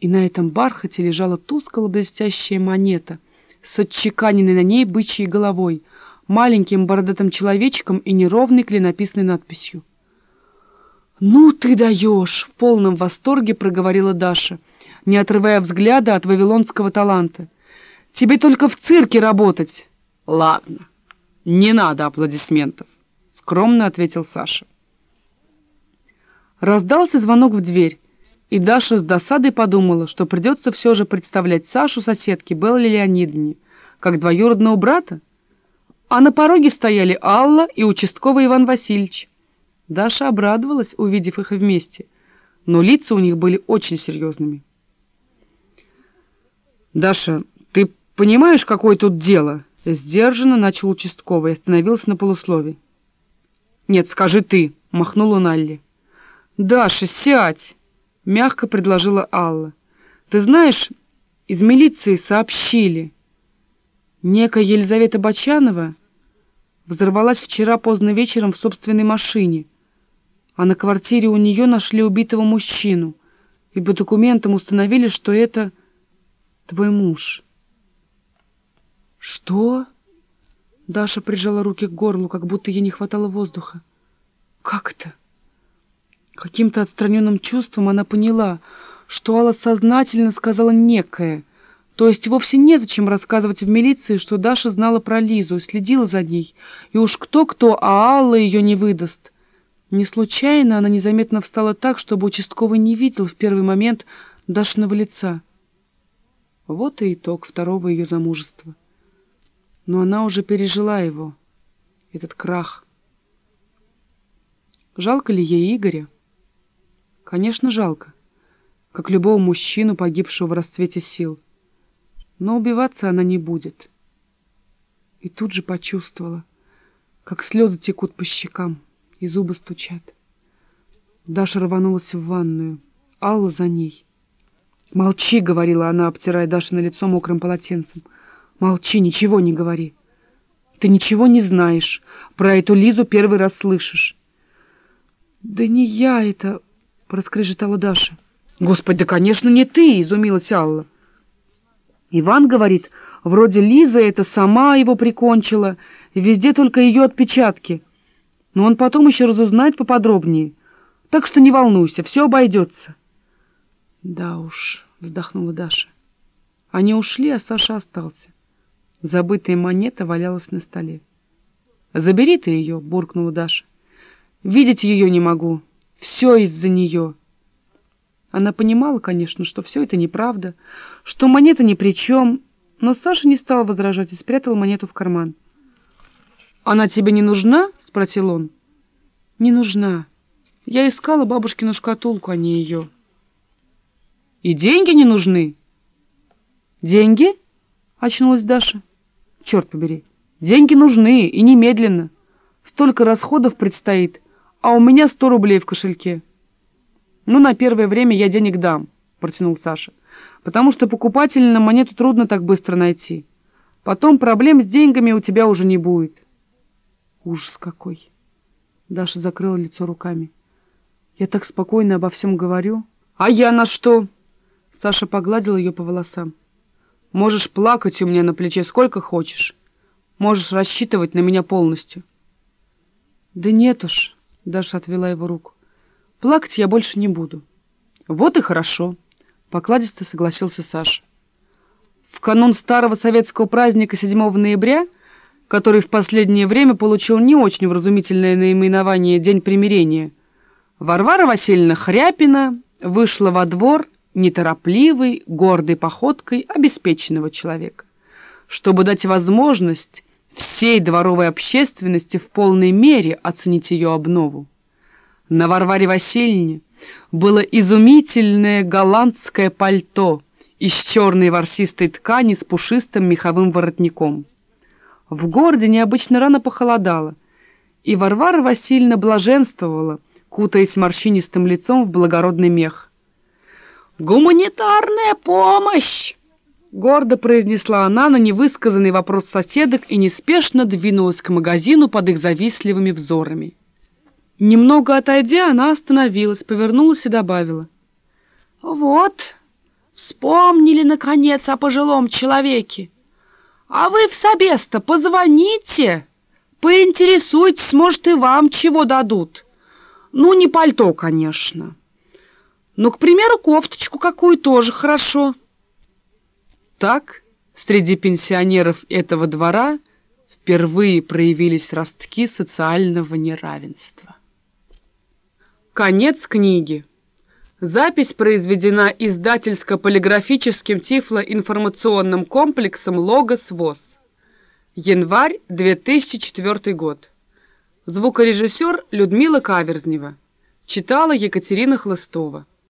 И на этом бархате лежала тускло-блестящая монета с отчеканенной на ней бычьей головой, маленьким бородатым человечком и неровной клинописной надписью. «Ну ты даешь!» — в полном восторге проговорила Даша, не отрывая взгляда от вавилонского таланта. «Тебе только в цирке работать!» «Ладно, не надо аплодисментов!» — скромно ответил Саша. Раздался звонок в дверь, и Даша с досадой подумала, что придется все же представлять Сашу соседке Белле Леонидовне, как двоюродного брата. А на пороге стояли Алла и участковый Иван Васильевич. Даша обрадовалась, увидев их вместе, но лица у них были очень серьезными. «Даша, ты понимаешь, какое тут дело?» Сдержанно начал участковый и остановился на полуслове. «Нет, скажи ты», — махнула Налли. «Даша, сядь!» — мягко предложила Алла. «Ты знаешь, из милиции сообщили. Некая Елизавета Бочанова взорвалась вчера поздно вечером в собственной машине, а на квартире у нее нашли убитого мужчину, и по документам установили, что это твой муж». «Что?» Даша прижала руки к горлу, как будто ей не хватало воздуха. «Как это?» Каким-то отстраненным чувством она поняла, что Алла сознательно сказала некое, то есть вовсе незачем рассказывать в милиции, что Даша знала про Лизу следила за ней, и уж кто-кто, а Алла ее не выдаст. Не случайно она незаметно встала так, чтобы участковый не видел в первый момент Дашиного лица. Вот и итог второго ее замужества. Но она уже пережила его, этот крах. Жалко ли ей Игоря? Конечно, жалко, как любого мужчину, погибшего в расцвете сил. Но убиваться она не будет. И тут же почувствовала, как слезы текут по щекам и зубы стучат. Даша рванулась в ванную, Алла за ней. «Молчи», — говорила она, обтирая Даша на лицо мокрым полотенцем. «Молчи, ничего не говори. Ты ничего не знаешь. Про эту Лизу первый раз слышишь». «Да не я это...» проскрежетала Даша. «Господи, да, конечно, не ты!» — изумилась Алла. Иван говорит, вроде Лиза это сама его прикончила, везде только ее отпечатки. Но он потом еще разузнает поподробнее. Так что не волнуйся, все обойдется. Да уж, вздохнула Даша. Они ушли, а Саша остался. Забытая монета валялась на столе. «Забери ты ее», — буркнула Даша. «Видеть ее не могу. Все из-за нее. Она понимала, конечно, что все это неправда, что монета ни при чем, но Саша не стал возражать и спрятал монету в карман. «Она тебе не нужна?» — спросил он. «Не нужна. Я искала бабушкину шкатулку, а не ее». «И деньги не нужны?» «Деньги?» — очнулась Даша. «Черт побери, деньги нужны, и немедленно. Столько расходов предстоит» а у меня сто рублей в кошельке. Ну, на первое время я денег дам, протянул Саша, потому что покупателя на монету трудно так быстро найти. Потом проблем с деньгами у тебя уже не будет. Ужас какой! Даша закрыла лицо руками. Я так спокойно обо всем говорю. А я на что? Саша погладил ее по волосам. Можешь плакать у меня на плече сколько хочешь. Можешь рассчитывать на меня полностью. Да нет уж, Даша отвела его руку. «Плакать я больше не буду». «Вот и хорошо», — покладисто согласился Саша. В канун старого советского праздника 7 ноября, который в последнее время получил не очень вразумительное наименование «День примирения», Варвара Васильевна Хряпина вышла во двор неторопливой, гордой походкой обеспеченного человека, чтобы дать возможность всей дворовой общественности в полной мере оценить ее обнову. На Варваре Васильевне было изумительное голландское пальто из черной ворсистой ткани с пушистым меховым воротником. В городе необычно рано похолодало, и Варвара Васильевна блаженствовала, кутаясь морщинистым лицом в благородный мех. «Гуманитарная помощь!» Гордо произнесла она на невысказанный вопрос соседок и неспешно двинулась к магазину под их завистливыми взорами. Немного отойдя, она остановилась, повернулась и добавила. «Вот, вспомнили, наконец, о пожилом человеке. А вы в собес-то позвоните, поинтересуйтесь, может, и вам чего дадут. Ну, не пальто, конечно. Ну, к примеру, кофточку какую тоже хорошо. Так, среди пенсионеров этого двора впервые проявились ростки социального неравенства. Конец книги. Запись произведена издательско-полиграфическим тифлоинформационным комплексом «Логос ВОЗ». Январь 2004 год. Звукорежиссер Людмила Каверзнева. Читала Екатерина Хлыстова.